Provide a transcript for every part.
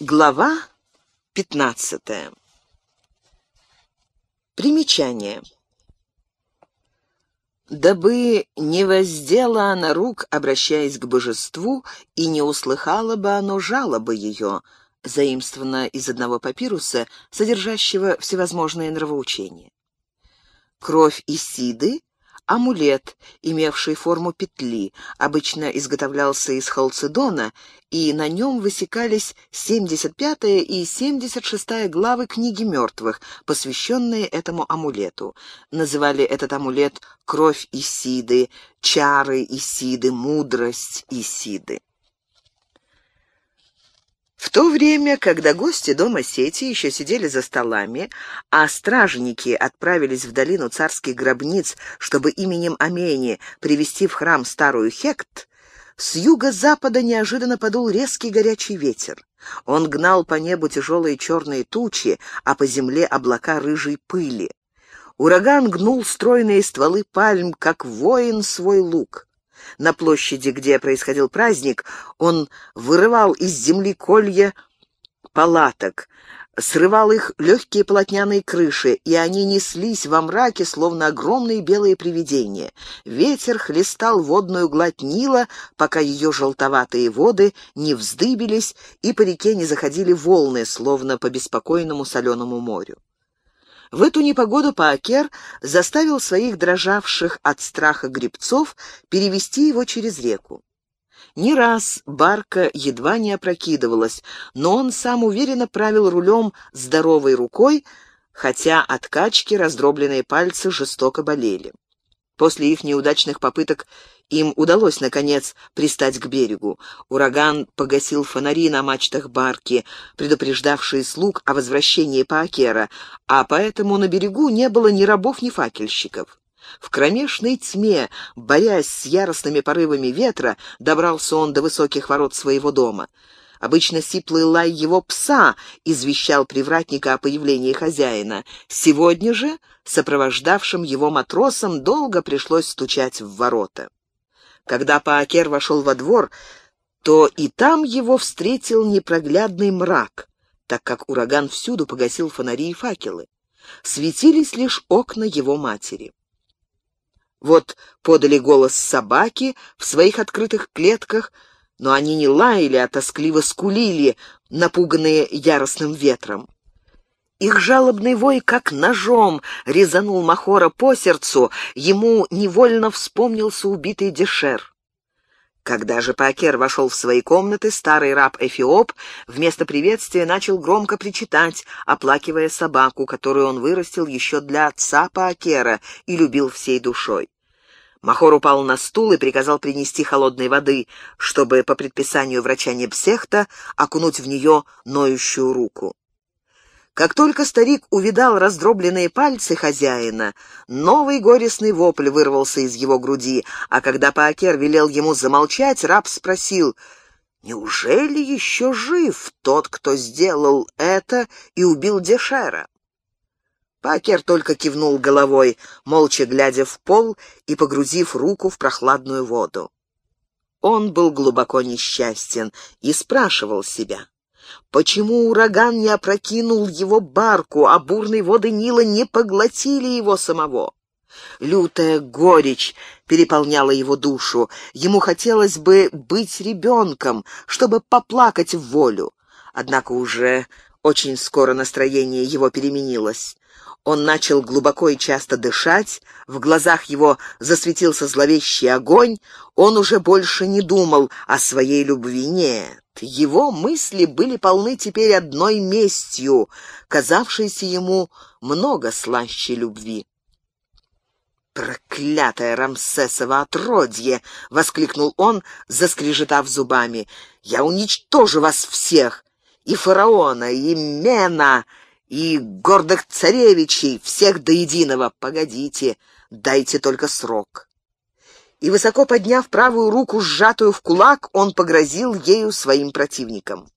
Глава 15. Примечание. Дабы не воздела она рук, обращаясь к божеству, и не услыхала бы оно жалобы ее, заимствовано из одного папируса, содержащего всевозможные нравоучения. Кровь Исиды амулет, имевший форму петли, обычно изготовлялся из халцедона, и на нем высекались 75 и 76 главы книги мертвых, посвященные этому амулету. Называли этот амулет «Кровь Исиды», «Чары Исиды», «Мудрость Исиды». В то время, когда гости дома сети еще сидели за столами, а стражники отправились в долину царских гробниц, чтобы именем Амени привести в храм старую Хект, с юго-запада неожиданно подул резкий горячий ветер. Он гнал по небу тяжелые черные тучи, а по земле облака рыжей пыли. Ураган гнул стройные стволы пальм, как воин свой лук. На площади, где происходил праздник, он вырывал из земли колья палаток, срывал их легкие полотняные крыши, и они неслись во мраке, словно огромные белые привидения. Ветер хлестал водную гладь Нила, пока ее желтоватые воды не вздыбились и по реке не заходили волны, словно по беспокойному соленому морю. В эту непогоду Паакер заставил своих дрожавших от страха гребцов перевести его через реку. Не раз барка едва не опрокидывалась, но он сам уверенно правил рулем здоровой рукой, хотя от качки раздробленные пальцы жестоко болели. После их неудачных попыток им удалось, наконец, пристать к берегу. Ураган погасил фонари на мачтах барки, предупреждавшие слуг о возвращении Паакера, а поэтому на берегу не было ни рабов, ни факельщиков. В кромешной тьме, борясь с яростными порывами ветра, добрался он до высоких ворот своего дома. Обычно сиплый лай его пса извещал привратника о появлении хозяина. Сегодня же, сопровождавшим его матросам, долго пришлось стучать в ворота. Когда Паакер вошел во двор, то и там его встретил непроглядный мрак, так как ураган всюду погасил фонари и факелы. Светились лишь окна его матери. Вот подали голос собаки в своих открытых клетках, но они не лаяли, а тоскливо скулили, напуганные яростным ветром. Их жалобный вой, как ножом, резанул Махора по сердцу, ему невольно вспомнился убитый Дешер. Когда же Пакер вошел в свои комнаты, старый раб Эфиоп вместо приветствия начал громко причитать, оплакивая собаку, которую он вырастил еще для отца Пакера и любил всей душой. Махор упал на стул и приказал принести холодной воды, чтобы по предписанию врача Непсехта окунуть в нее ноющую руку. Как только старик увидал раздробленные пальцы хозяина, новый горестный вопль вырвался из его груди, а когда Паакер велел ему замолчать, раб спросил, «Неужели еще жив тот, кто сделал это и убил Дешера?» Пакер только кивнул головой, молча глядя в пол и погрузив руку в прохладную воду. Он был глубоко несчастен и спрашивал себя, почему ураган не опрокинул его барку, а бурные воды Нила не поглотили его самого. Лютая горечь переполняла его душу. Ему хотелось бы быть ребенком, чтобы поплакать в волю. Однако уже очень скоро настроение его переменилось. Он начал глубоко и часто дышать, в глазах его засветился зловещий огонь, он уже больше не думал о своей любви, нет. Его мысли были полны теперь одной местью, казавшейся ему много слаще любви. «Проклятое Рамсесово отродье!» — воскликнул он, заскрежетав зубами. «Я уничтожу вас всех! И фараона, и Мена!» И гордых царевичей, всех до единого. Погодите, дайте только срок». И, высоко подняв правую руку, сжатую в кулак, он погрозил ею своим противникам.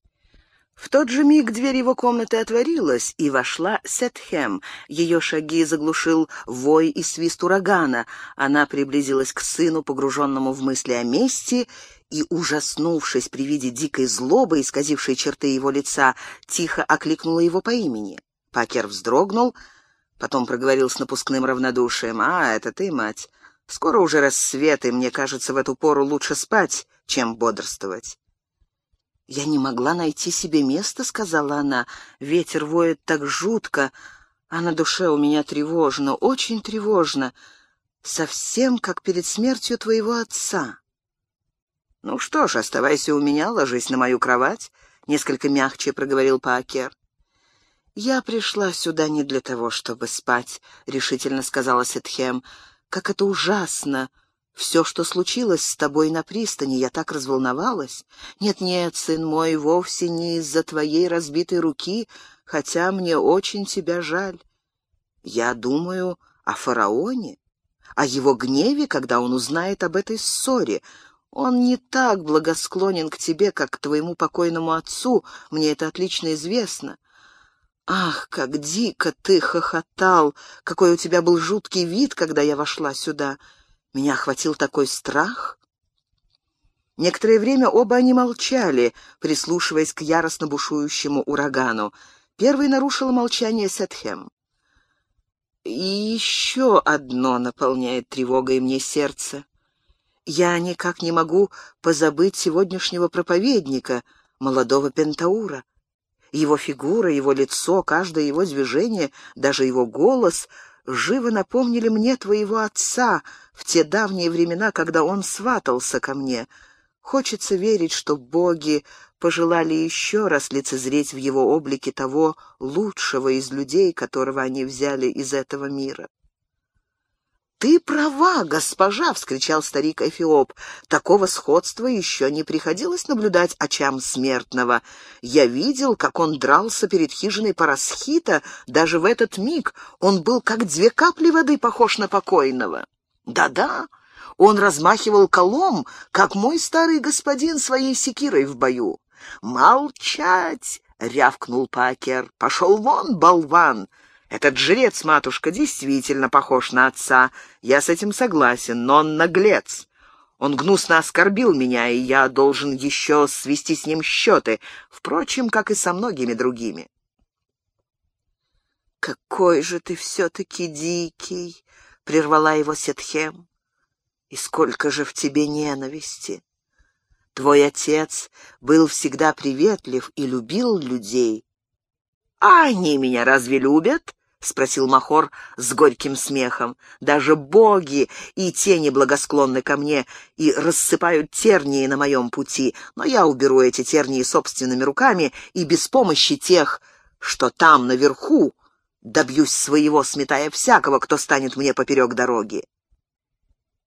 В тот же миг дверь его комнаты отворилась, и вошла Сетхем. Ее шаги заглушил вой и свист урагана. Она приблизилась к сыну, погруженному в мысли о мести, и, ужаснувшись при виде дикой злобы, исказившей черты его лица, тихо окликнула его по имени. Пакер вздрогнул, потом проговорил с напускным равнодушием. «А, это ты, мать. Скоро уже рассвет, и мне кажется, в эту пору лучше спать, чем бодрствовать». «Я не могла найти себе места», — сказала она. «Ветер воет так жутко, а на душе у меня тревожно, очень тревожно, совсем как перед смертью твоего отца». «Ну что ж, оставайся у меня, ложись на мою кровать», — несколько мягче проговорил Пакер. «Я пришла сюда не для того, чтобы спать», — решительно сказала Сетхем. «Как это ужасно! Все, что случилось с тобой на пристани, я так разволновалась. Нет-нет, сын мой, вовсе не из-за твоей разбитой руки, хотя мне очень тебя жаль. Я думаю о фараоне, о его гневе, когда он узнает об этой ссоре. Он не так благосклонен к тебе, как к твоему покойному отцу, мне это отлично известно. Ах, как дико ты хохотал! Какой у тебя был жуткий вид, когда я вошла сюда!» Меня охватил такой страх. Некоторое время оба они молчали, прислушиваясь к яростно бушующему урагану. Первый нарушил молчание Сетхем. «И еще одно наполняет тревогой мне сердце. Я никак не могу позабыть сегодняшнего проповедника, молодого Пентаура. Его фигура, его лицо, каждое его движение, даже его голос — живо напомнили мне твоего отца в те давние времена, когда он сватался ко мне. Хочется верить, что боги пожелали еще раз лицезреть в его облике того лучшего из людей, которого они взяли из этого мира. «Ты права, госпожа!» — вскричал старик Эфиоп. «Такого сходства еще не приходилось наблюдать очам смертного. Я видел, как он дрался перед хижиной Парасхита. Даже в этот миг он был как две капли воды похож на покойного. Да-да, он размахивал колом, как мой старый господин своей секирой в бою. «Молчать!» — рявкнул Пакер. «Пошел вон, болван!» Этот жрец, матушка, действительно похож на отца. Я с этим согласен, но он наглец. Он гнусно оскорбил меня, и я должен еще свести с ним счеты, впрочем, как и со многими другими. «Какой же ты все-таки дикий!» — прервала его Сетхем. «И сколько же в тебе ненависти! Твой отец был всегда приветлив и любил людей. А они меня разве любят?» — спросил Махор с горьким смехом. «Даже боги и тени благосклонны ко мне и рассыпают тернии на моем пути, но я уберу эти тернии собственными руками и без помощи тех, что там, наверху, добьюсь своего, сметая всякого, кто станет мне поперек дороги».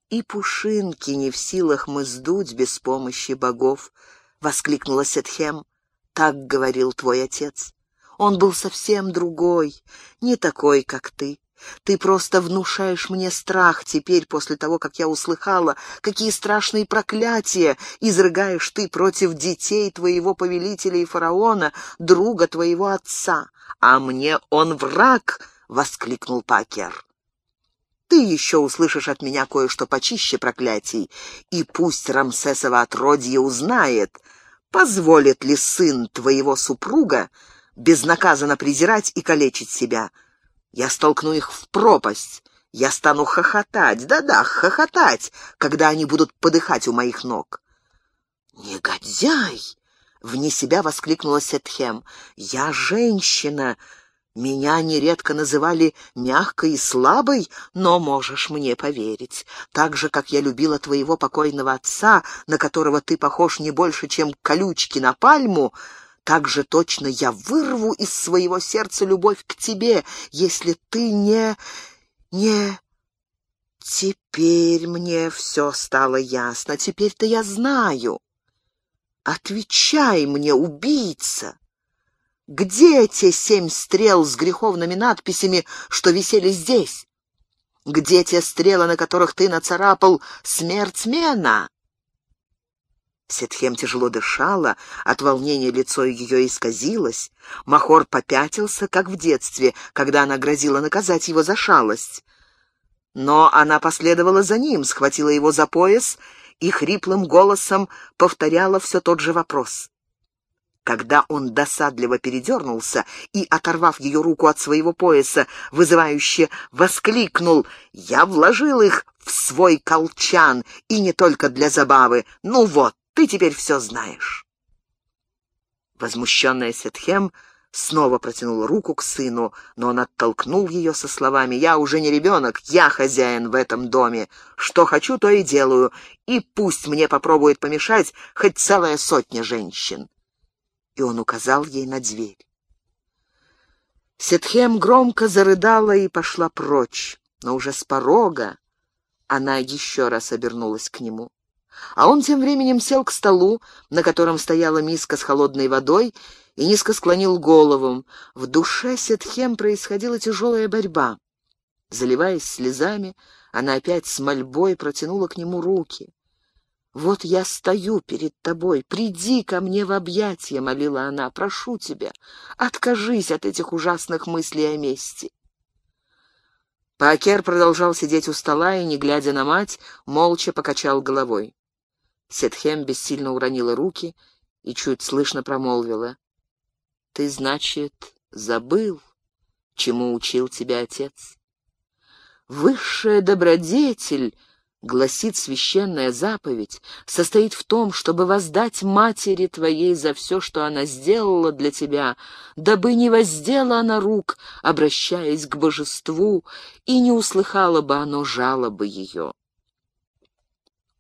«И пушинки не в силах мы сдуть без помощи богов», — воскликнула Сетхем. «Так говорил твой отец». Он был совсем другой, не такой, как ты. Ты просто внушаешь мне страх теперь, после того, как я услыхала, какие страшные проклятия изрыгаешь ты против детей твоего повелителя и фараона, друга твоего отца. А мне он враг!» — воскликнул Пакер. «Ты еще услышишь от меня кое-что почище проклятий, и пусть Рамсесово отродье узнает, позволит ли сын твоего супруга безнаказанно презирать и калечить себя. Я столкну их в пропасть. Я стану хохотать, да-да, хохотать, когда они будут подыхать у моих ног. «Негодяй!» — вне себя воскликнула Сетхем. «Я женщина. Меня нередко называли мягкой и слабой, но можешь мне поверить. Так же, как я любила твоего покойного отца, на которого ты похож не больше, чем колючки на пальму, так же точно я вырву из своего сердца любовь к тебе, если ты не... не... Теперь мне все стало ясно, теперь-то я знаю. Отвечай мне, убийца! Где те семь стрел с греховными надписями, что висели здесь? Где те стрелы, на которых ты нацарапал «Смерть Мена»? Сетхем тяжело дышала, от волнения лицо ее исказилось. Махор попятился, как в детстве, когда она грозила наказать его за шалость. Но она последовала за ним, схватила его за пояс и хриплым голосом повторяла все тот же вопрос. Когда он досадливо передернулся и, оторвав ее руку от своего пояса, вызывающе воскликнул «Я вложил их в свой колчан, и не только для забавы. Ну вот, ты теперь все знаешь. Возмущенная Сетхем снова протянула руку к сыну, но он оттолкнул ее со словами «Я уже не ребенок, я хозяин в этом доме. Что хочу, то и делаю, и пусть мне попробует помешать хоть целая сотня женщин». И он указал ей на дверь. Сетхем громко зарыдала и пошла прочь, но уже с порога она еще раз обернулась к нему. А он тем временем сел к столу, на котором стояла миска с холодной водой, и низко склонил голову. В душе Сетхем происходила тяжелая борьба. Заливаясь слезами, она опять с мольбой протянула к нему руки. «Вот я стою перед тобой, приди ко мне в объятия», — молила она, — «прошу тебя, откажись от этих ужасных мыслей о мести». Паакер продолжал сидеть у стола и, не глядя на мать, молча покачал головой. Сетхем бессильно уронила руки и чуть слышно промолвила. «Ты, значит, забыл, чему учил тебя отец? Высшая добродетель, — гласит священная заповедь, — состоит в том, чтобы воздать матери твоей за все, что она сделала для тебя, дабы не воздела она рук, обращаясь к божеству, и не услыхала бы оно жалобы ее.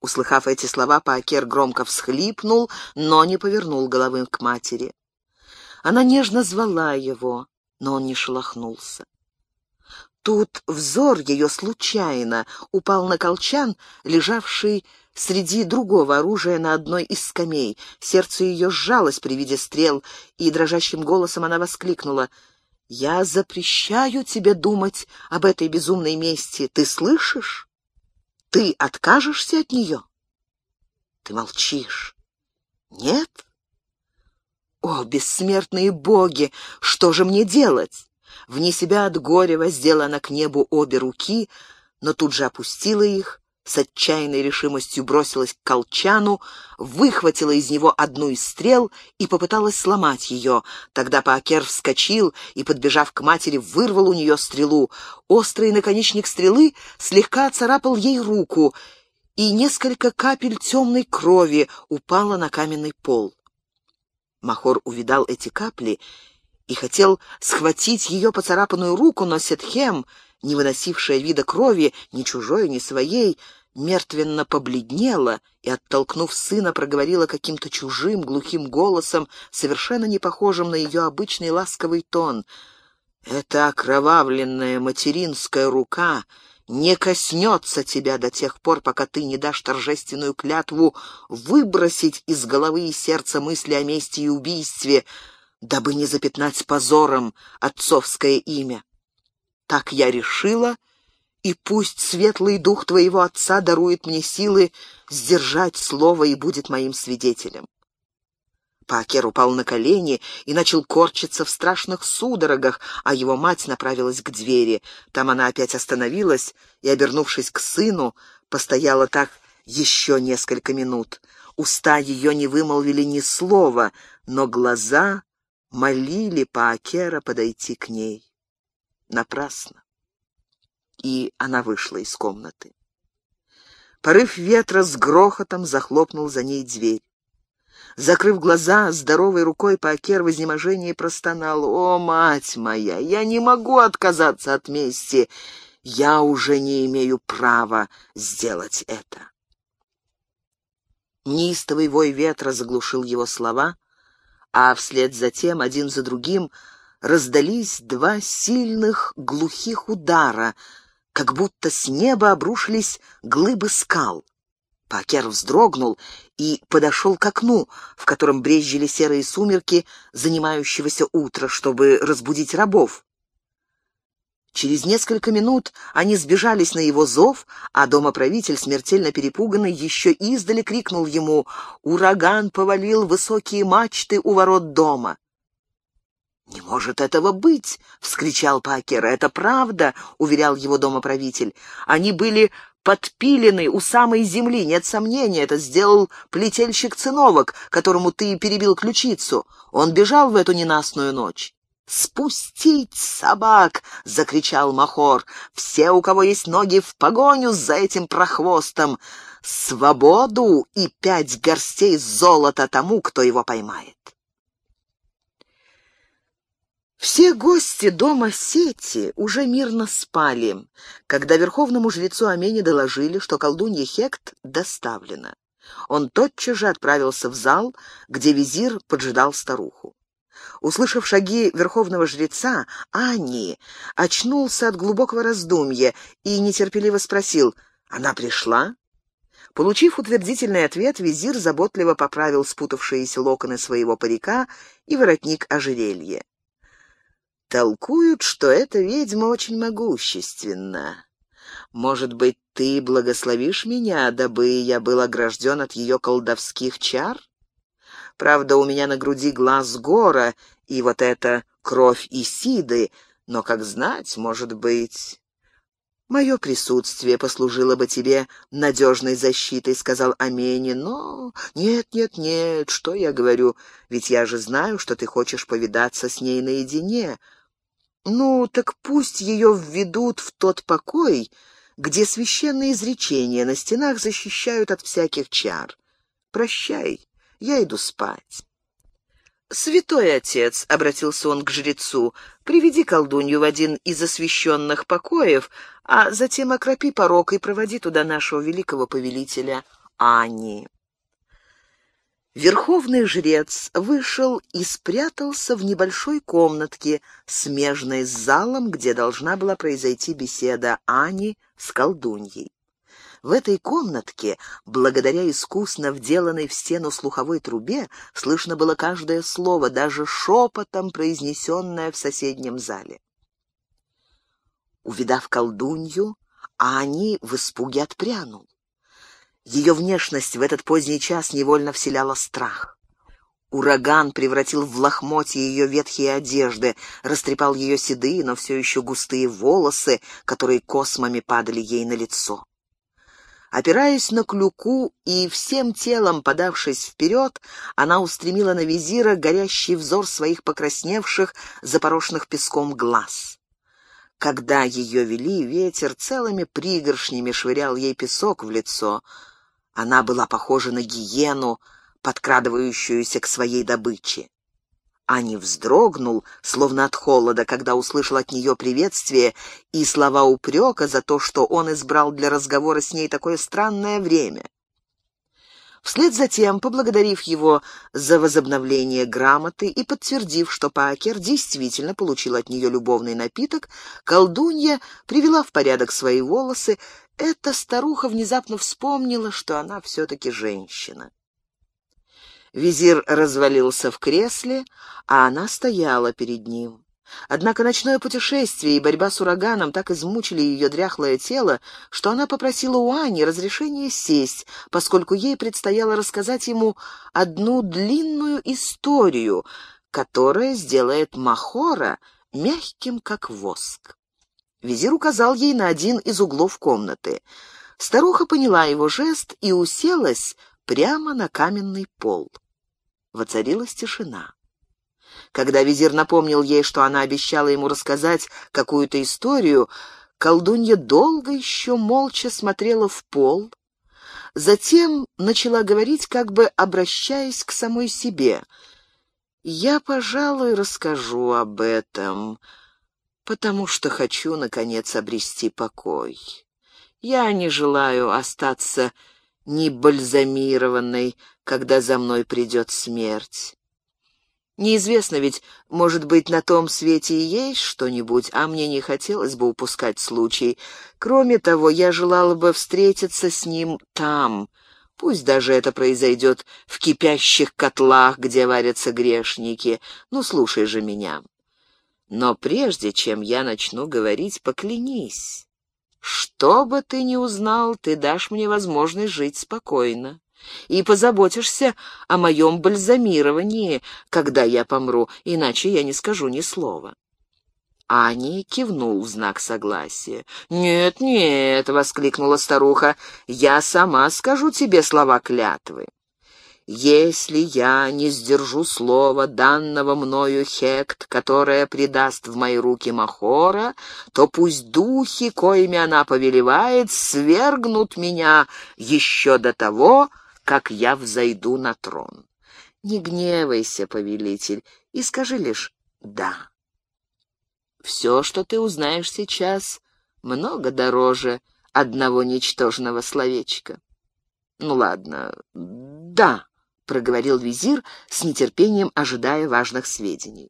Услыхав эти слова, Паакер громко всхлипнул, но не повернул головы к матери. Она нежно звала его, но он не шелохнулся. Тут взор ее случайно упал на колчан, лежавший среди другого оружия на одной из скамей. Сердце ее сжалось при виде стрел, и дрожащим голосом она воскликнула — «Я запрещаю тебе думать об этой безумной мести. Ты слышишь? Ты откажешься от нее? Ты молчишь. Нет? О, бессмертные боги, что же мне делать? Вне себя от горя воздела она к небу обе руки, но тут же опустила их, с отчаянной решимостью бросилась к колчану, выхватила из него одну из стрел и попыталась сломать ее. Тогда Паакер вскочил и, подбежав к матери, вырвал у нее стрелу. Острый наконечник стрелы слегка царапал ей руку, и несколько капель темной крови упало на каменный пол. Махор увидал эти капли и хотел схватить ее поцарапанную руку, но Сетхем — не выносившая вида крови, ни чужой, ни своей, мертвенно побледнела и, оттолкнув сына, проговорила каким-то чужим, глухим голосом, совершенно не похожим на ее обычный ласковый тон. «Эта окровавленная материнская рука не коснется тебя до тех пор, пока ты не дашь торжественную клятву выбросить из головы и сердца мысли о мести и убийстве, дабы не запятнать позором отцовское имя. Так я решила, и пусть светлый дух твоего отца дарует мне силы сдержать слово и будет моим свидетелем. Пакер упал на колени и начал корчиться в страшных судорогах, а его мать направилась к двери. Там она опять остановилась и, обернувшись к сыну, постояла так еще несколько минут. Уста ее не вымолвили ни слова, но глаза молили Паакера подойти к ней. Напрасно. И она вышла из комнаты. Порыв ветра с грохотом захлопнул за ней дверь. Закрыв глаза, здоровой рукой Пакер в изнеможении простонал. «О, мать моя, я не могу отказаться от мести. Я уже не имею права сделать это». Неистовый вой ветра заглушил его слова, а вслед за тем, один за другим, раздались два сильных глухих удара, как будто с неба обрушились глыбы скал. Пакер вздрогнул и подошел к окну, в котором брезжили серые сумерки занимающегося утра, чтобы разбудить рабов. Через несколько минут они сбежались на его зов, а домоправитель, смертельно перепуганный, еще издали крикнул ему «Ураган повалил высокие мачты у ворот дома». «Не может этого быть!» — вскричал Пакер. «Это правда!» — уверял его домоправитель. «Они были подпилены у самой земли, нет сомнения, это сделал плетельщик циновок, которому ты перебил ключицу. Он бежал в эту ненастную ночь». «Спустить собак!» — закричал Махор. «Все, у кого есть ноги, в погоню за этим прохвостом! Свободу и пять горстей золота тому, кто его поймает!» Все гости дома Сети уже мирно спали, когда верховному жрецу Амени доложили, что колдунья Хект доставлена. Он тотчас же отправился в зал, где визир поджидал старуху. Услышав шаги верховного жреца, Ани очнулся от глубокого раздумья и нетерпеливо спросил «Она пришла?» Получив утвердительный ответ, визир заботливо поправил спутавшиеся локоны своего парика и воротник ожерелья. Толкуют, что эта ведьма очень могущественна. Может быть, ты благословишь меня, дабы я был огражден от ее колдовских чар? Правда, у меня на груди глаз гора, и вот это кровь Исиды, но, как знать, может быть... «Мое присутствие послужило бы тебе надежной защитой», — сказал Амени, — «но... Нет, нет, нет, что я говорю, ведь я же знаю, что ты хочешь повидаться с ней наедине. Ну, так пусть ее введут в тот покой, где священные изречения на стенах защищают от всяких чар. Прощай, я иду спать. «Святой отец», — обратился он к жрецу, — «приведи колдунью в один из освященных покоев, а затем окропи порог и проводи туда нашего великого повелителя Ани». Верховный жрец вышел и спрятался в небольшой комнатке, смежной с залом, где должна была произойти беседа Ани с колдуньей. В этой комнатке, благодаря искусно вделанной в стену слуховой трубе, слышно было каждое слово, даже шепотом произнесенное в соседнем зале. Увидав колдунью, Ани в испуге отпрянул. Ее внешность в этот поздний час невольно вселяла страх. Ураган превратил в лохмотье ее ветхие одежды, растрепал ее седые, но все еще густые волосы, которые космами падали ей на лицо. Опираясь на клюку и всем телом подавшись вперед, она устремила на визира горящий взор своих покрасневших, запорошенных песком глаз. Когда ее вели, ветер целыми пригоршнями швырял ей песок в лицо — она была похожа на гиену, подкрадывающуюся к своей добыче. Ани вздрогнул, словно от холода, когда услышал от нее приветствие и слова упрека за то, что он избрал для разговора с ней такое странное время. Вслед за тем, поблагодарив его за возобновление грамоты и подтвердив, что Пакер действительно получил от нее любовный напиток, колдунья привела в порядок свои волосы, эта старуха внезапно вспомнила, что она все-таки женщина. Визир развалился в кресле, а она стояла перед ним. Однако ночное путешествие и борьба с ураганом так измучили ее дряхлое тело, что она попросила у Ани разрешения сесть, поскольку ей предстояло рассказать ему одну длинную историю, которая сделает Махора мягким, как воск. Визир указал ей на один из углов комнаты. Старуха поняла его жест и уселась прямо на каменный пол. Воцарилась тишина. Когда визир напомнил ей, что она обещала ему рассказать какую-то историю, колдунья долго еще молча смотрела в пол, затем начала говорить, как бы обращаясь к самой себе. «Я, пожалуй, расскажу об этом потому что хочу, наконец, обрести покой. Я не желаю остаться небальзамированной, когда за мной придет смерть. Неизвестно ведь, может быть, на том свете и есть что-нибудь, а мне не хотелось бы упускать случай. Кроме того, я желала бы встретиться с ним там. Пусть даже это произойдет в кипящих котлах, где варятся грешники. Ну, слушай же меня. Но прежде чем я начну говорить, поклянись. Что бы ты ни узнал, ты дашь мне возможность жить спокойно и позаботишься о моем бальзамировании, когда я помру, иначе я не скажу ни слова. Ани кивнул в знак согласия. «Нет, нет», — воскликнула старуха, — «я сама скажу тебе слова клятвы. Если я не сдержу слова, данного мною Хект, которое предаст в мои руки Махора, то пусть духи, коими она повелевает, свергнут меня еще до того, как я взойду на трон. Не гневайся, повелитель, и скажи лишь «да». Все, что ты узнаешь сейчас, много дороже одного ничтожного словечка. Ну ладно, да, проговорил визир с нетерпением, ожидая важных сведений.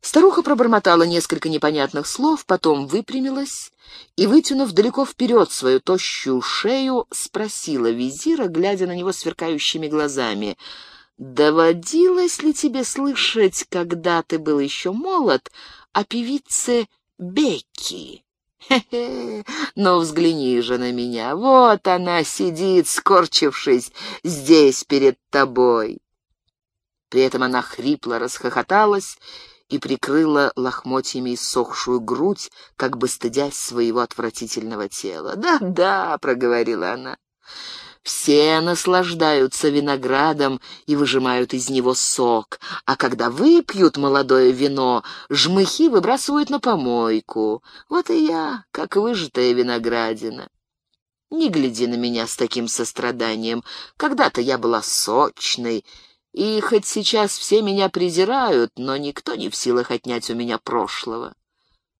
Старуха пробормотала несколько непонятных слов, потом выпрямилась и, вытянув далеко вперед свою тощую шею, спросила визира, глядя на него сверкающими глазами — Доводилось ли тебе слышать, когда ты был еще молод, о певице Бекки? Хе-хе, ну взгляни же на меня, вот она сидит, скорчившись, здесь перед тобой. При этом она хрипло расхохоталась и прикрыла лохмотьями иссохшую грудь, как бы стыдясь своего отвратительного тела. «Да-да», — проговорила она, все наслаждаются виноградом и выжимают из него сок, а когда выпьют молодое вино, жмыхи выбрасывают на помойку. Вот и я, как выжатая виноградина. Не гляди на меня с таким состраданием. Когда-то я была сочной, и хоть сейчас все меня презирают, но никто не в силах отнять у меня прошлого.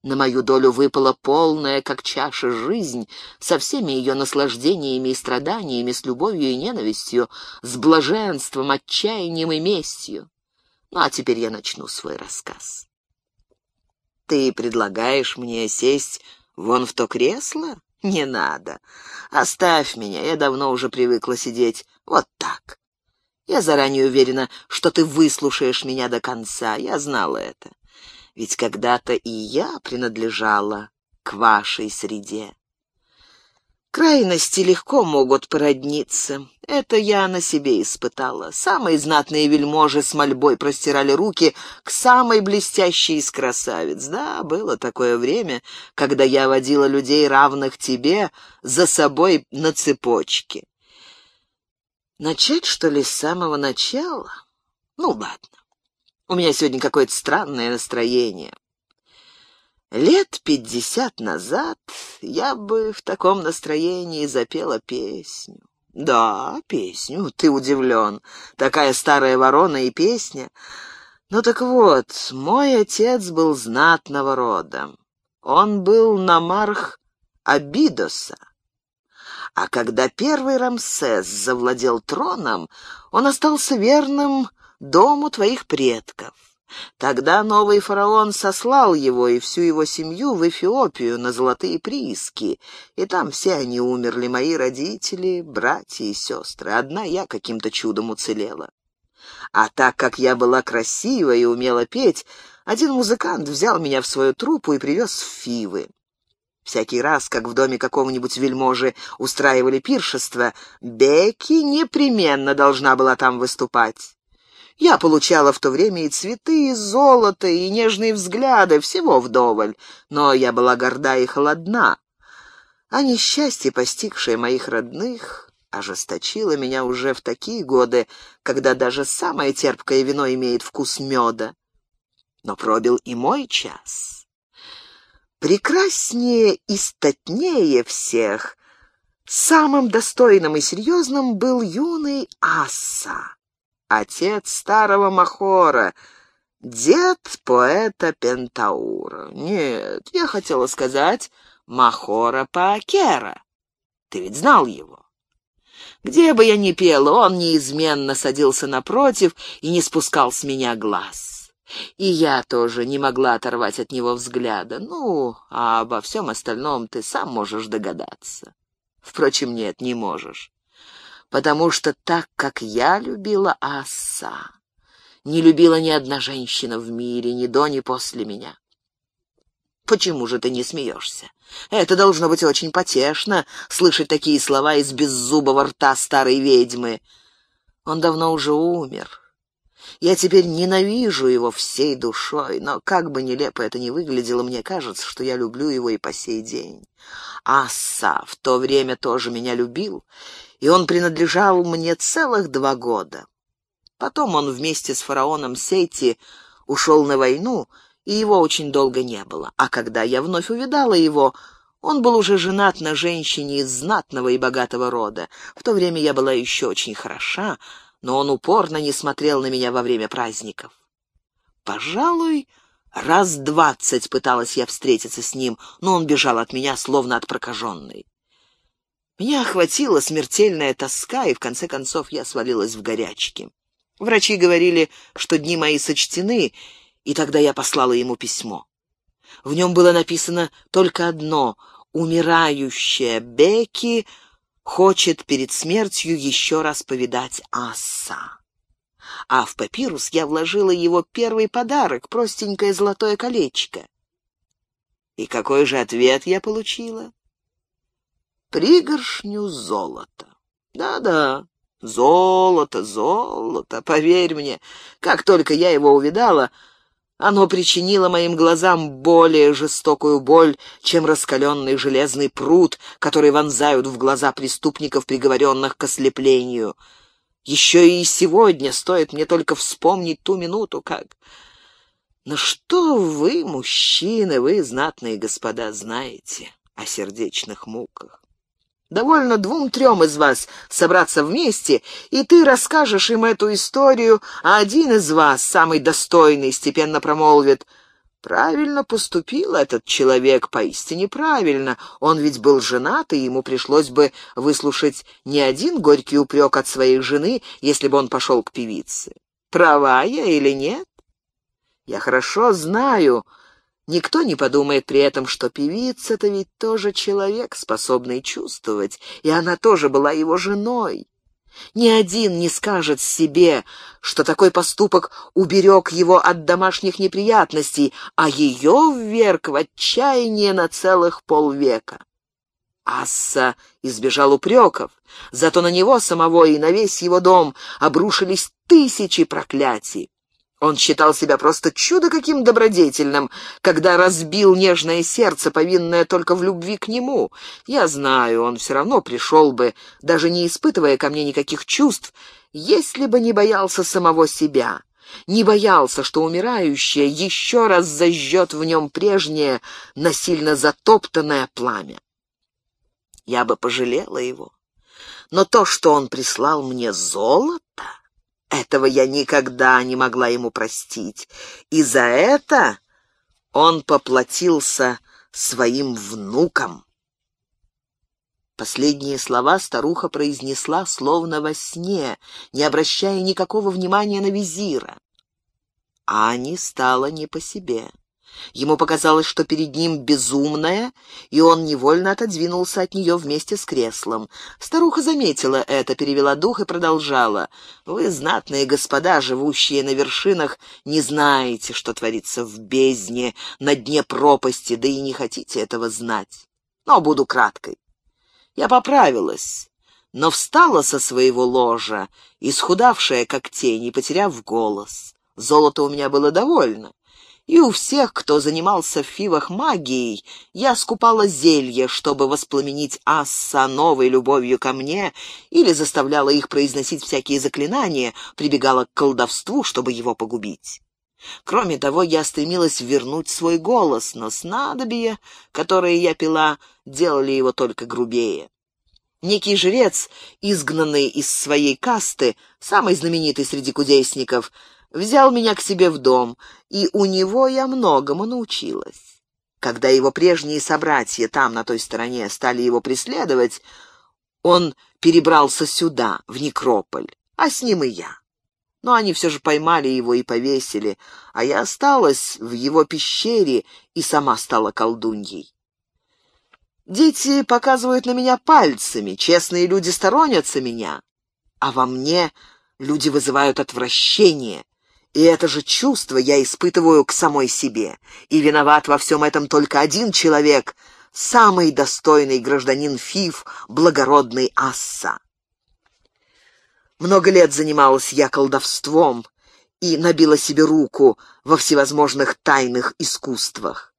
На мою долю выпала полная, как чаша, жизнь, со всеми ее наслаждениями и страданиями, с любовью и ненавистью, с блаженством, отчаянием и местью. Ну, а теперь я начну свой рассказ. Ты предлагаешь мне сесть вон в то кресло? Не надо. Оставь меня, я давно уже привыкла сидеть вот так. Я заранее уверена, что ты выслушаешь меня до конца, я знала это ведь когда-то и я принадлежала к вашей среде. Крайности легко могут породниться. Это я на себе испытала. Самые знатные вельможи с мольбой простирали руки к самой блестящей из красавиц. Да, было такое время, когда я водила людей, равных тебе, за собой на цепочке. Начать, что ли, с самого начала? Ну, ладно. У меня сегодня какое-то странное настроение. Лет пятьдесят назад я бы в таком настроении запела песню. Да, песню, ты удивлен. Такая старая ворона и песня. Ну так вот, мой отец был знатного рода. Он был намарх Абидоса. А когда первый Рамсес завладел троном, он остался верным дому твоих предков. Тогда новый фараон сослал его и всю его семью в Эфиопию на золотые прииски, и там все они умерли, мои родители, братья и сестры. Одна я каким-то чудом уцелела. А так как я была красива и умела петь, один музыкант взял меня в свою труппу и привез в Фивы. Всякий раз, как в доме какого-нибудь вельможи устраивали пиршество, Бекки непременно должна была там выступать. Я получала в то время и цветы, и золото, и нежные взгляды, всего вдоволь, но я была горда и холодна. А несчастье, постигшее моих родных, ожесточило меня уже в такие годы, когда даже самое терпкое вино имеет вкус меда. Но пробил и мой час. Прекраснее и статнее всех, самым достойным и серьезным был юный Асса отец старого Махора, дед поэта Пентаура. Нет, я хотела сказать Махора Паакера. Ты ведь знал его. Где бы я ни пела, он неизменно садился напротив и не спускал с меня глаз. И я тоже не могла оторвать от него взгляда. Ну, а обо всем остальном ты сам можешь догадаться. Впрочем, нет, не можешь потому что так, как я любила Аса, не любила ни одна женщина в мире, ни до, ни после меня. Почему же ты не смеешься? Это должно быть очень потешно, слышать такие слова из беззубого рта старой ведьмы. Он давно уже умер. Я теперь ненавижу его всей душой, но как бы нелепо это ни выглядело, мне кажется, что я люблю его и по сей день. Асса в то время тоже меня любил, и он принадлежал мне целых два года. Потом он вместе с фараоном Сейти ушел на войну, и его очень долго не было. А когда я вновь увидала его, он был уже женат на женщине из знатного и богатого рода. В то время я была еще очень хороша, но он упорно не смотрел на меня во время праздников. Пожалуй, раз двадцать пыталась я встретиться с ним, но он бежал от меня, словно от прокаженной. Меня охватила смертельная тоска, и в конце концов я свалилась в горячки. Врачи говорили, что дни мои сочтены, и тогда я послала ему письмо. В нем было написано только одно — «Умирающая Бекки хочет перед смертью еще раз повидать Асса». А в папирус я вложила его первый подарок — простенькое золотое колечко. И какой же ответ я получила? Пригоршню золота. Да-да, Золото, золото, поверь мне, как только я его увидала, оно причинило моим глазам более жестокую боль, чем раскаленный железный пруд, который вонзают в глаза преступников, приговоренных к ослеплению. Еще и сегодня стоит мне только вспомнить ту минуту, как... Но что вы, мужчины, вы, знатные господа, знаете о сердечных муках? Довольно двум-трем из вас собраться вместе, и ты расскажешь им эту историю, а один из вас, самый достойный, степенно промолвит «Правильно поступил этот человек, поистине правильно. Он ведь был женат, и ему пришлось бы выслушать не один горький упрек от своей жены, если бы он пошел к певице. Права я или нет? Я хорошо знаю, Никто не подумает при этом, что певица-то ведь тоже человек, способный чувствовать, и она тоже была его женой. Ни один не скажет себе, что такой поступок уберег его от домашних неприятностей, а ее вверг в отчаяние на целых полвека. Асса избежал упреков, зато на него самого и на весь его дом обрушились тысячи проклятий. Он считал себя просто чудо каким добродетельным, когда разбил нежное сердце, повинное только в любви к нему. Я знаю, он все равно пришел бы, даже не испытывая ко мне никаких чувств, если бы не боялся самого себя, не боялся, что умирающее еще раз зажжет в нем прежнее насильно затоптанное пламя. Я бы пожалела его, но то, что он прислал мне золото... Этого я никогда не могла ему простить, и за это он поплатился своим внукам. Последние слова старуха произнесла словно во сне, не обращая никакого внимания на визира. А не стало не по себе. Ему показалось, что перед ним безумная, и он невольно отодвинулся от нее вместе с креслом. Старуха заметила это, перевела дух и продолжала. «Вы, знатные господа, живущие на вершинах, не знаете, что творится в бездне, на дне пропасти, да и не хотите этого знать. Но буду краткой. Я поправилась» но встала со своего ложа, исхудавшая как тень и потеряв голос. Золота у меня было довольно. И у всех, кто занимался в фивах магией, я скупала зелье, чтобы воспламенить асса новой любовью ко мне, или заставляла их произносить всякие заклинания, прибегала к колдовству, чтобы его погубить. Кроме того, я стремилась вернуть свой голос, но снадобья, которые я пила, делали его только грубее. Некий жрец, изгнанный из своей касты, самый знаменитый среди кудесников, взял меня к себе в дом, и у него я многому научилась. Когда его прежние собратья там, на той стороне, стали его преследовать, он перебрался сюда, в Некрополь, а с ним и я. Но они все же поймали его и повесили, а я осталась в его пещере и сама стала колдуньей. Дети показывают на меня пальцами, честные люди сторонятся меня, а во мне люди вызывают отвращение, И это же чувство я испытываю к самой себе. И виноват во всем этом только один человек — самый достойный гражданин Фиф, благородный Асса. Много лет занималась я колдовством и набила себе руку во всевозможных тайных искусствах.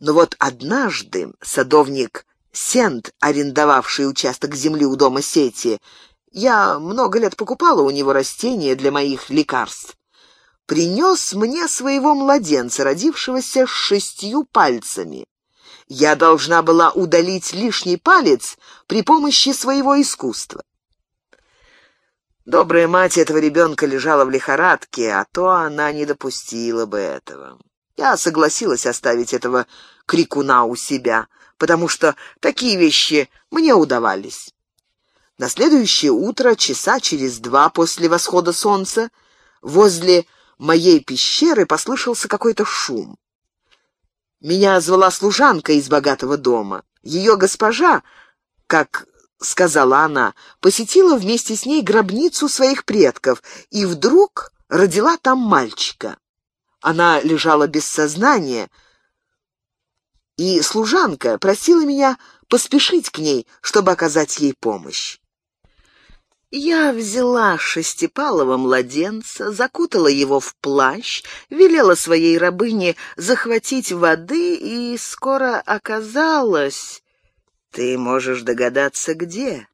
Но вот однажды садовник Сент, арендовавший участок земли у дома сети, я много лет покупала у него растения для моих лекарств, принес мне своего младенца, родившегося с шестью пальцами. Я должна была удалить лишний палец при помощи своего искусства. Добрая мать этого ребенка лежала в лихорадке, а то она не допустила бы этого. Я согласилась оставить этого крикуна у себя, потому что такие вещи мне удавались. На следующее утро, часа через два после восхода солнца, возле моей пещеры послышался какой-то шум. Меня звала служанка из богатого дома. Ее госпожа, как сказала она, посетила вместе с ней гробницу своих предков и вдруг родила там мальчика. Она лежала без сознания, и служанка просила меня поспешить к ней, чтобы оказать ей помощь. Я взяла шестипалого младенца, закутала его в плащ, велела своей рабыне захватить воды, и скоро оказалось... Ты можешь догадаться, где?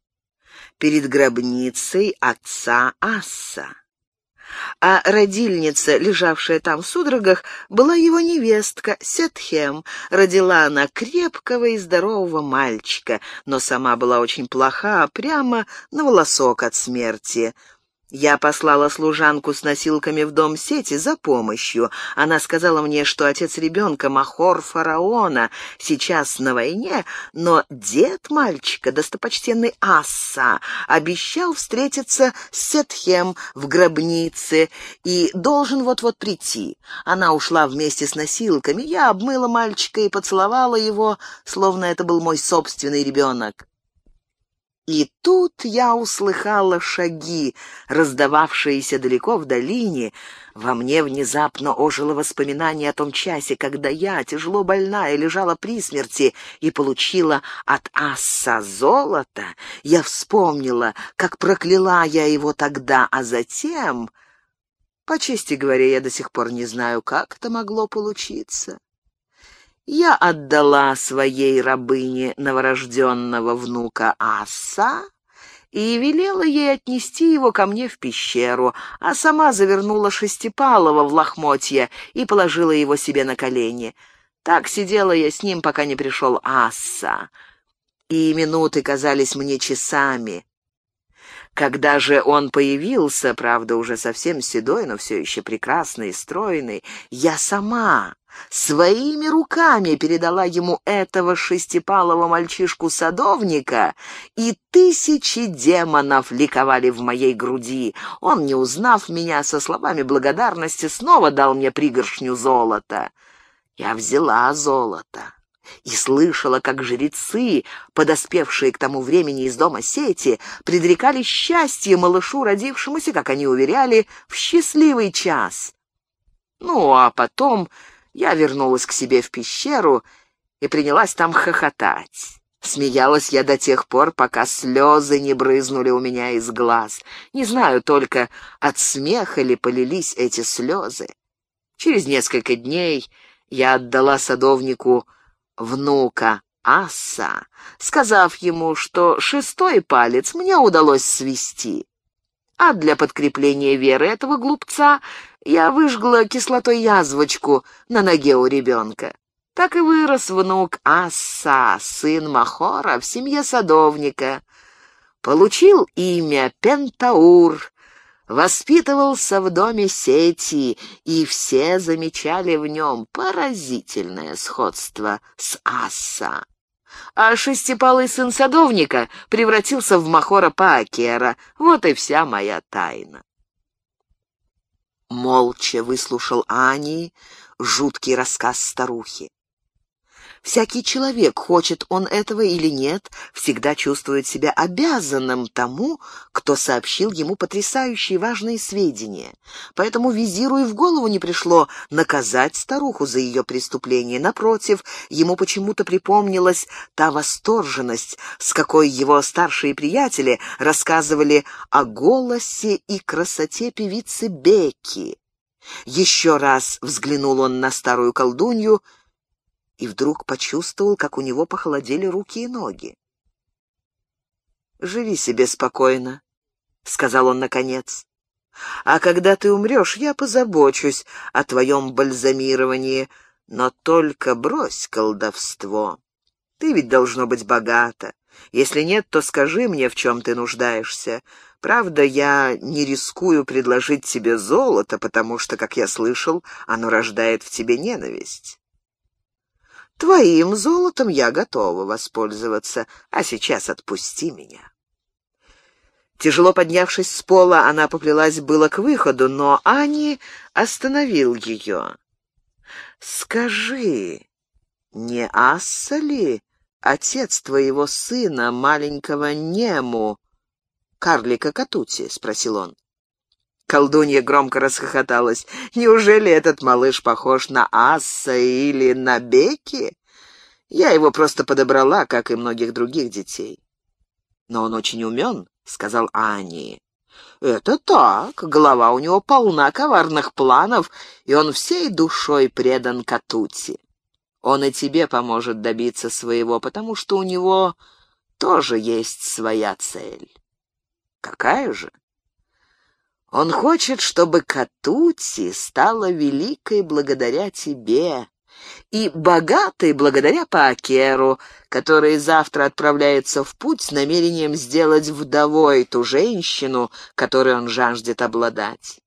Перед гробницей отца Асса а родильница, лежавшая там в судорогах, была его невестка Сетхем. Родила она крепкого и здорового мальчика, но сама была очень плоха, прямо на волосок от смерти. Я послала служанку с носилками в дом сети за помощью. Она сказала мне, что отец ребенка Махор фараона сейчас на войне, но дед мальчика, достопочтенный Асса, обещал встретиться с Сетхем в гробнице и должен вот-вот прийти. Она ушла вместе с носилками. Я обмыла мальчика и поцеловала его, словно это был мой собственный ребенок. И тут я услыхала шаги, раздававшиеся далеко в долине. Во мне внезапно ожило воспоминание о том часе, когда я, тяжело больная, лежала при смерти и получила от Асса золото. Я вспомнила, как прокляла я его тогда, а затем... По чести говоря, я до сих пор не знаю, как это могло получиться я отдала своей рабыне новорожденного внука Аса и велела ей отнести его ко мне в пещеру, а сама завернула Шестипалова в лохмотья и положила его себе на колени. Так сидела я с ним, пока не пришел Асса, и минуты казались мне часами. Когда же он появился, правда, уже совсем седой, но все еще прекрасный и стройный, я сама своими руками передала ему этого шестипалого мальчишку-садовника, и тысячи демонов ликовали в моей груди. Он, не узнав меня, со словами благодарности снова дал мне пригоршню золота. Я взяла золото и слышала, как жрецы, подоспевшие к тому времени из дома сети, предрекали счастье малышу, родившемуся, как они уверяли, в счастливый час. Ну, а потом я вернулась к себе в пещеру и принялась там хохотать. Смеялась я до тех пор, пока слезы не брызнули у меня из глаз. Не знаю только, от смеха ли полились эти слезы. Через несколько дней я отдала садовнику внука Аса, сказав ему, что шестой палец мне удалось свести. А для подкрепления веры этого глупца я выжгла кислотой язвочку на ноге у ребенка. Так и вырос внук Аса, сын Махора, в семье садовника. Получил имя Пентаур, воспитывался в доме сети, и все замечали в нем поразительное сходство с Аса. А шестипалый сын садовника превратился в Махора Паакера. Вот и вся моя тайна молча выслушал Ани жуткий рассказ старухи. Всякий человек, хочет он этого или нет, всегда чувствует себя обязанным тому, кто сообщил ему потрясающие важные сведения. Поэтому визиру и в голову не пришло наказать старуху за ее преступление. Напротив, ему почему-то припомнилась та восторженность, с какой его старшие приятели рассказывали о голосе и красоте певицы Бекки. Еще раз взглянул он на старую колдунью — и вдруг почувствовал, как у него похолодели руки и ноги. «Живи себе спокойно», — сказал он наконец. «А когда ты умрешь, я позабочусь о твоем бальзамировании, но только брось колдовство. Ты ведь должно быть богата. Если нет, то скажи мне, в чем ты нуждаешься. Правда, я не рискую предложить тебе золото, потому что, как я слышал, оно рождает в тебе ненависть. Твоим золотом я готова воспользоваться, а сейчас отпусти меня». Тяжело поднявшись с пола, она поплелась было к выходу, но Ани остановил ее. «Скажи, не Асса ли отец твоего сына, маленького Нему, карлика Катути?» — спросил он. Колдунья громко расхохоталась. «Неужели этот малыш похож на Асса или на Беки? Я его просто подобрала, как и многих других детей». «Но он очень умен», — сказал Ани. «Это так. Голова у него полна коварных планов, и он всей душой предан Катути. Он и тебе поможет добиться своего, потому что у него тоже есть своя цель». «Какая же?» Он хочет, чтобы Катути стала великой благодаря тебе и богатой благодаря Паакеру, который завтра отправляется в путь с намерением сделать вдовой ту женщину, которой он жаждет обладать.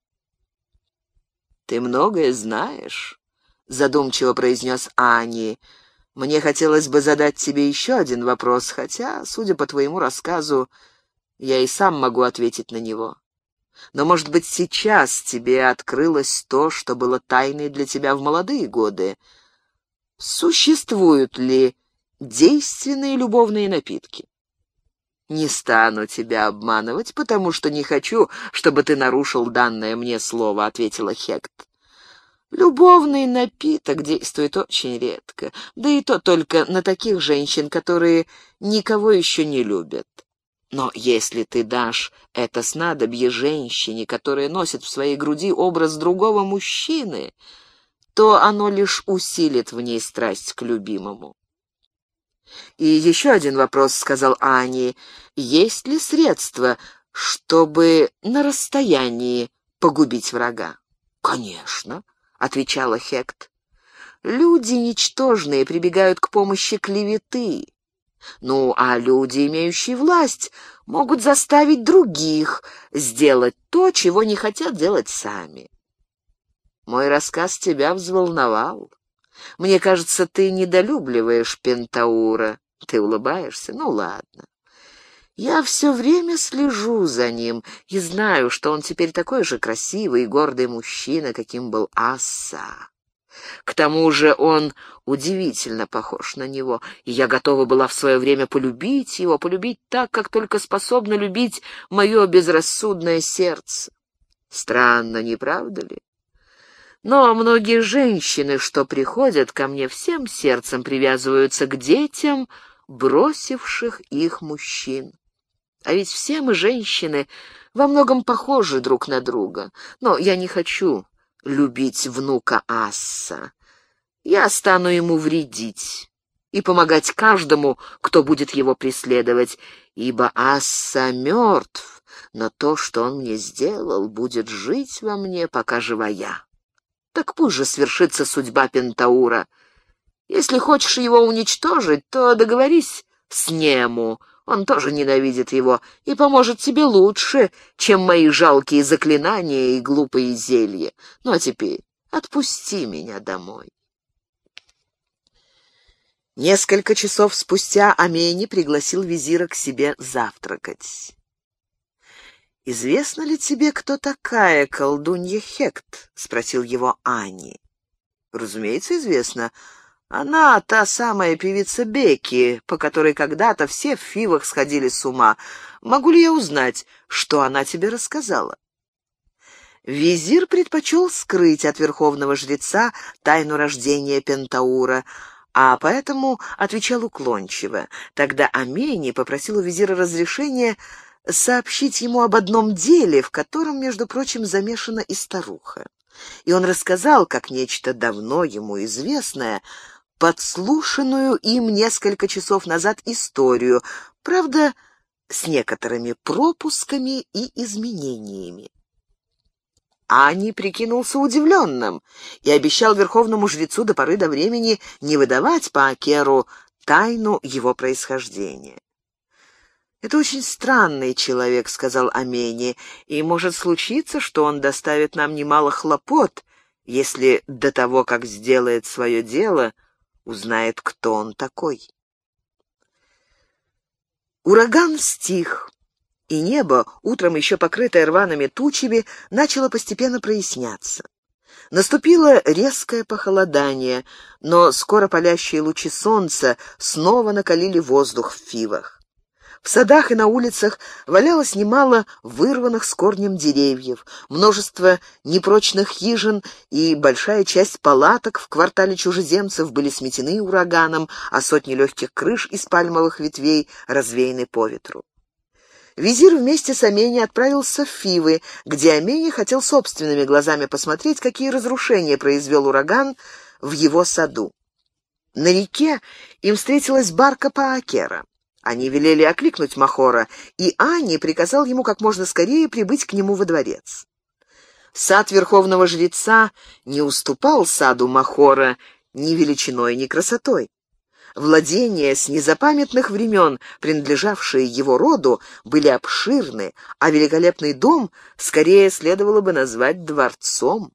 «Ты многое знаешь», — задумчиво произнес Ани. «Мне хотелось бы задать тебе еще один вопрос, хотя, судя по твоему рассказу, я и сам могу ответить на него». Но, может быть, сейчас тебе открылось то, что было тайной для тебя в молодые годы. Существуют ли действенные любовные напитки? Не стану тебя обманывать, потому что не хочу, чтобы ты нарушил данное мне слово, ответила Хект. Любовный напиток действует очень редко, да и то только на таких женщин, которые никого еще не любят. Но если ты дашь это снадобье женщине, которая носит в своей груди образ другого мужчины, то оно лишь усилит в ней страсть к любимому. «И еще один вопрос», — сказал Ани. «Есть ли средства, чтобы на расстоянии погубить врага?» «Конечно», — отвечала Хект. «Люди ничтожные прибегают к помощи клеветы. Ну, а люди, имеющие власть, могут заставить других сделать то, чего не хотят делать сами. Мой рассказ тебя взволновал. Мне кажется, ты недолюбливаешь Пентаура. Ты улыбаешься? Ну, ладно. Я все время слежу за ним и знаю, что он теперь такой же красивый и гордый мужчина, каким был Асса. К тому же он удивительно похож на него, и я готова была в свое время полюбить его, полюбить так, как только способна любить мое безрассудное сердце. Странно, не правда ли? Но многие женщины, что приходят ко мне всем сердцем, привязываются к детям, бросивших их мужчин. А ведь все мы, женщины, во многом похожи друг на друга. Но я не хочу любить внука Асса. Я стану ему вредить и помогать каждому, кто будет его преследовать, ибо Асса мертв, но то, что он мне сделал, будет жить во мне, пока жива я. Так пусть же свершится судьба Пентаура. Если хочешь его уничтожить, то договорись с Нему, он тоже ненавидит его и поможет тебе лучше, чем мои жалкие заклинания и глупые зелья. Ну а теперь отпусти меня домой. Несколько часов спустя Амени пригласил визира к себе завтракать. «Известно ли тебе, кто такая колдунья Хект?» — спросил его Ани. «Разумеется, известно. Она та самая певица Бекки, по которой когда-то все в Фивах сходили с ума. Могу ли я узнать, что она тебе рассказала?» Визир предпочел скрыть от верховного жреца тайну рождения Пентаура, а поэтому отвечал уклончиво. Тогда Амени попросил у визира разрешения сообщить ему об одном деле, в котором, между прочим, замешана и старуха. И он рассказал, как нечто давно ему известное, подслушанную им несколько часов назад историю, правда, с некоторыми пропусками и изменениями. Ани прикинулся удивленным и обещал верховному жрецу до поры до времени не выдавать по Акеру тайну его происхождения. «Это очень странный человек», — сказал Амени, «и может случиться, что он доставит нам немало хлопот, если до того, как сделает свое дело, узнает, кто он такой». Ураган стих, и небо, утром еще покрытое рваными тучами, начало постепенно проясняться. Наступило резкое похолодание, но скоро палящие лучи солнца снова накалили воздух в фивах. В садах и на улицах валялось немало вырванных с корнем деревьев, множество непрочных хижин и большая часть палаток в квартале чужеземцев были сметены ураганом, а сотни легких крыш из пальмовых ветвей развеяны по ветру. Визир вместе с Амени отправился в Фивы, где Амени хотел собственными глазами посмотреть, какие разрушения произвел ураган в его саду. На реке им встретилась барка Паакера. Они велели окликнуть Махора, и Ани приказал ему как можно скорее прибыть к нему во дворец. Сад верховного жреца не уступал саду Махора ни величиной, ни красотой. Владения с незапамятных времен, принадлежавшие его роду, были обширны, а великолепный дом скорее следовало бы назвать дворцом.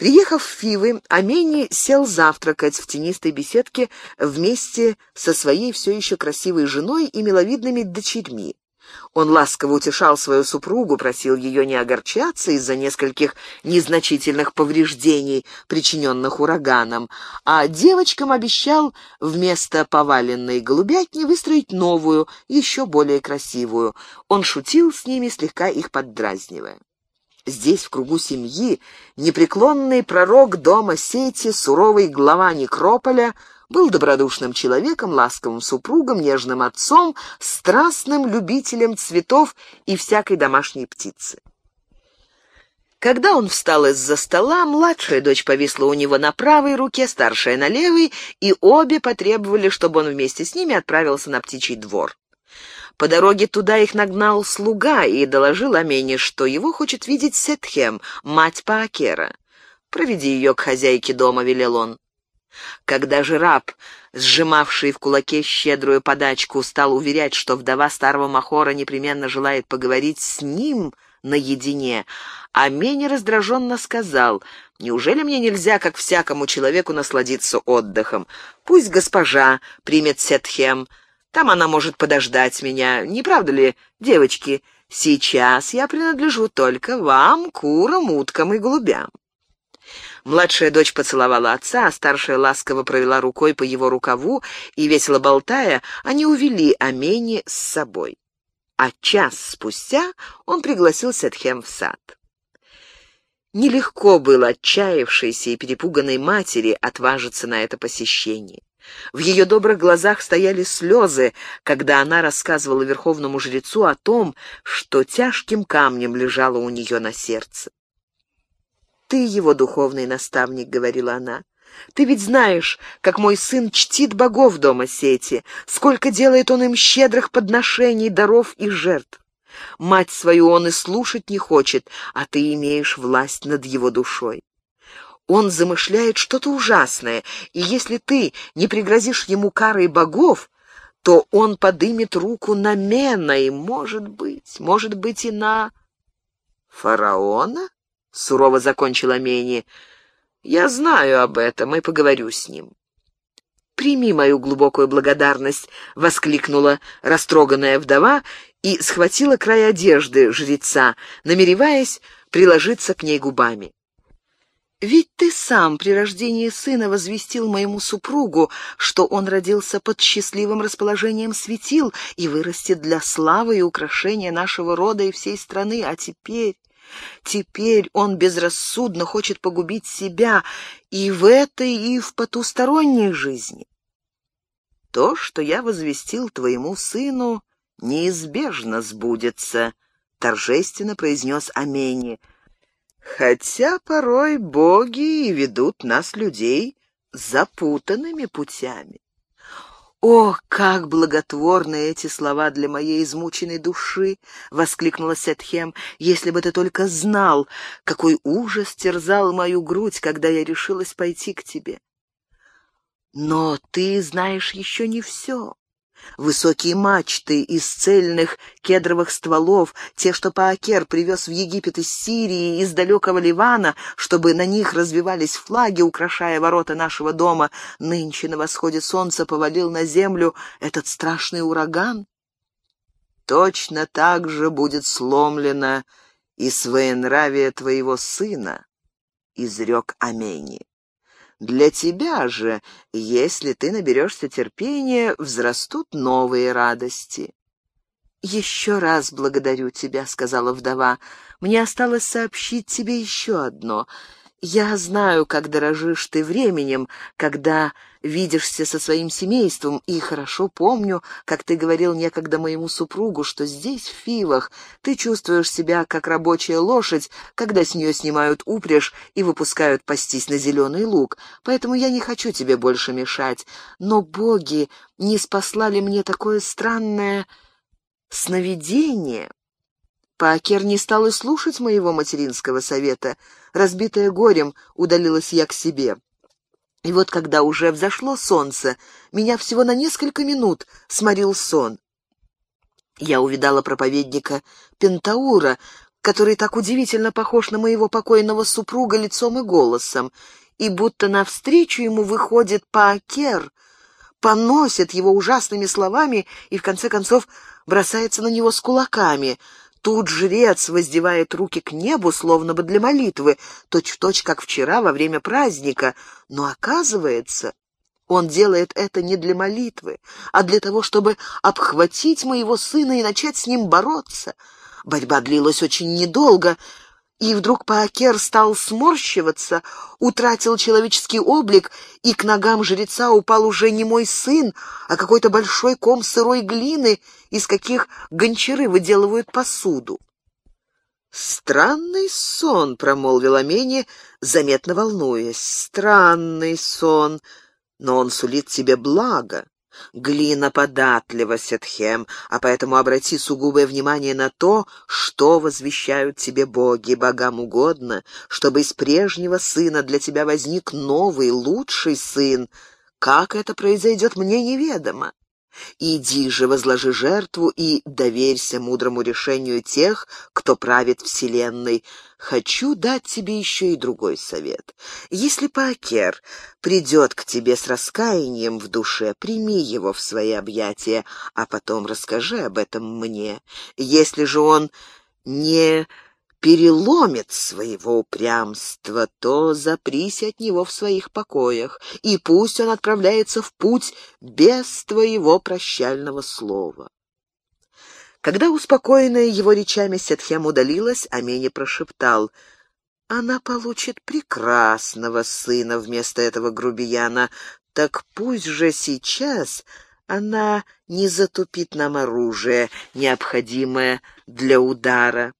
Приехав в Фивы, Амени сел завтракать в тенистой беседке вместе со своей все еще красивой женой и миловидными дочерьми. Он ласково утешал свою супругу, просил ее не огорчаться из-за нескольких незначительных повреждений, причиненных ураганом, а девочкам обещал вместо поваленной голубятни выстроить новую, еще более красивую. Он шутил с ними, слегка их поддразнивая. Здесь, в кругу семьи, непреклонный пророк дома сети, суровый глава некрополя — был добродушным человеком, ласковым супругом, нежным отцом, страстным любителем цветов и всякой домашней птицы. Когда он встал из-за стола, младшая дочь повисла у него на правой руке, старшая на левой, и обе потребовали, чтобы он вместе с ними отправился на птичий двор. По дороге туда их нагнал слуга и доложил Амене, что его хочет видеть Сетхем, мать Паакера. «Проведи ее к хозяйке дома», — велел он. Когда же раб, сжимавший в кулаке щедрую подачку, стал уверять, что вдова старого Махора непременно желает поговорить с ним наедине, Амени раздраженно сказал, «Неужели мне нельзя, как всякому человеку, насладиться отдыхом? Пусть госпожа примет Сетхем, там она может подождать меня, не правда ли, девочки? Сейчас я принадлежу только вам, курам, уткам и голубям». Младшая дочь поцеловала отца, а старшая ласково провела рукой по его рукаву, и, весело болтая, они увели Амени с собой. А час спустя он пригласил Сетхем в сад. Нелегко было отчаявшейся и перепуганной матери отважиться на это посещение. В ее добрых глазах стояли слезы, когда она рассказывала верховному жрецу о том, что тяжким камнем лежало у нее на сердце ты его духовный наставник», — говорила она. «Ты ведь знаешь, как мой сын чтит богов дома сети, сколько делает он им щедрых подношений, даров и жертв. Мать свою он и слушать не хочет, а ты имеешь власть над его душой. Он замышляет что-то ужасное, и если ты не пригрозишь ему карой богов, то он подымет руку на Мена и, может быть, может быть и на... Фараона? — сурово закончила Мени. «Я знаю об этом и поговорю с ним». «Прими мою глубокую благодарность», — воскликнула растроганная вдова и схватила край одежды жреца, намереваясь приложиться к ней губами. Ведь ты сам при рождении сына возвестил моему супругу, что он родился под счастливым расположением светил и вырастет для славы и украшения нашего рода и всей страны. А теперь... Теперь он безрассудно хочет погубить себя и в этой, и в потусторонней жизни. То, что я возвестил твоему сыну, неизбежно сбудется, — торжественно произнес Амени. Хотя порой боги и ведут нас, людей, запутанными путями. «О, как благотворны эти слова для моей измученной души!» — воскликнула Сетхем. «Если бы ты только знал, какой ужас терзал мою грудь, когда я решилась пойти к тебе!» «Но ты знаешь еще не все. Высокие мачты из цельных кедровых стволов, те, что Паакер привез в Египет из Сирии, из далекого Ливана, чтобы на них развивались флаги, украшая ворота нашего дома, нынче на восходе солнца повалил на землю этот страшный ураган? Точно так же будет сломлено и своенравие твоего сына, — изрек Амени. Для тебя же, если ты наберешься терпения, взрастут новые радости. «Еще раз благодарю тебя», — сказала вдова. «Мне осталось сообщить тебе еще одно. Я знаю, как дорожишь ты временем, когда видишься со своим семейством, и хорошо помню, как ты говорил некогда моему супругу, что здесь, в Фивах, ты чувствуешь себя как рабочая лошадь, когда с нее снимают упряжь и выпускают пастись на зеленый луг. Поэтому я не хочу тебе больше мешать. Но боги не спаслали мне такое странное сновидение. Пакер не стал и слушать моего материнского совета. Разбитая горем, удалилась я к себе. И вот когда уже взошло солнце, меня всего на несколько минут сморил сон. Я увидала проповедника Пентаура, который так удивительно похож на моего покойного супруга лицом и голосом, и будто навстречу ему выходит Паакер, поносит его ужасными словами и, в конце концов, бросается на него с кулаками — Тут жрец воздевает руки к небу, словно бы для молитвы, точь-в-точь, точь, как вчера во время праздника. Но оказывается, он делает это не для молитвы, а для того, чтобы обхватить моего сына и начать с ним бороться. Борьба длилась очень недолго, и вдруг Паакер стал сморщиваться, утратил человеческий облик, и к ногам жреца упал уже не мой сын, а какой-то большой ком сырой глины, из каких гончары выделывают посуду. «Странный сон», — промолвил Амени, заметно волнуясь. «Странный сон, но он сулит тебе благо. Глина податлива, Сетхем, а поэтому обрати сугубое внимание на то, что возвещают тебе боги, богам угодно, чтобы из прежнего сына для тебя возник новый, лучший сын. Как это произойдет, мне неведомо. Иди же, возложи жертву и доверься мудрому решению тех, кто правит вселенной. Хочу дать тебе еще и другой совет. Если Пакер придет к тебе с раскаянием в душе, прими его в свои объятия, а потом расскажи об этом мне. Если же он не переломит своего упрямства, то запрись от него в своих покоях, и пусть он отправляется в путь без твоего прощального слова. Когда успокоенная его речами Сетхем удалилась, Амени прошептал, «Она получит прекрасного сына вместо этого грубияна, так пусть же сейчас она не затупит нам оружие, необходимое для удара».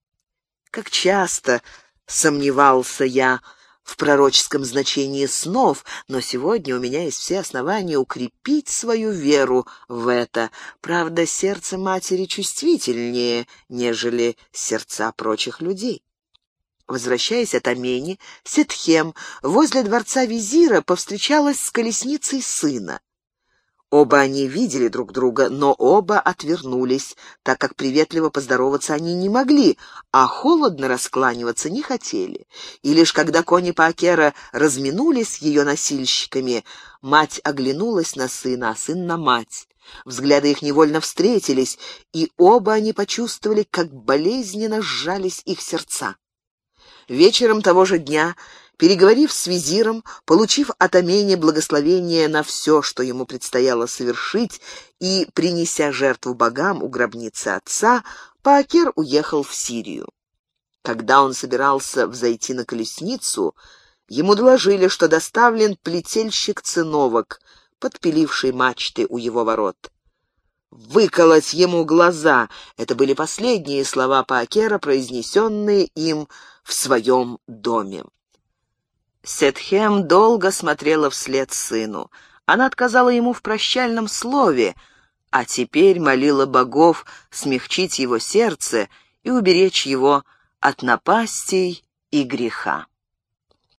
Как часто сомневался я в пророческом значении снов, но сегодня у меня есть все основания укрепить свою веру в это. Правда, сердце матери чувствительнее, нежели сердца прочих людей. Возвращаясь от Амени, Сетхем возле дворца визира повстречалась с колесницей сына. Оба они видели друг друга, но оба отвернулись, так как приветливо поздороваться они не могли, а холодно раскланиваться не хотели. И лишь когда кони Пакера разминулись ее носильщиками, мать оглянулась на сына, а сын на мать. Взгляды их невольно встретились, и оба они почувствовали, как болезненно сжались их сердца. Вечером того же дня Переговорив с визиром, получив от Амени благословение на все, что ему предстояло совершить, и принеся жертву богам у гробницы отца, Паакер уехал в Сирию. Когда он собирался взойти на колесницу, ему доложили, что доставлен плетельщик-циновок, подпиливший мачты у его ворот. «Выколоть ему глаза!» — это были последние слова Паакера, произнесенные им в своем доме. Сетхем долго смотрела вслед сыну. Она отказала ему в прощальном слове, а теперь молила богов смягчить его сердце и уберечь его от напастей и греха.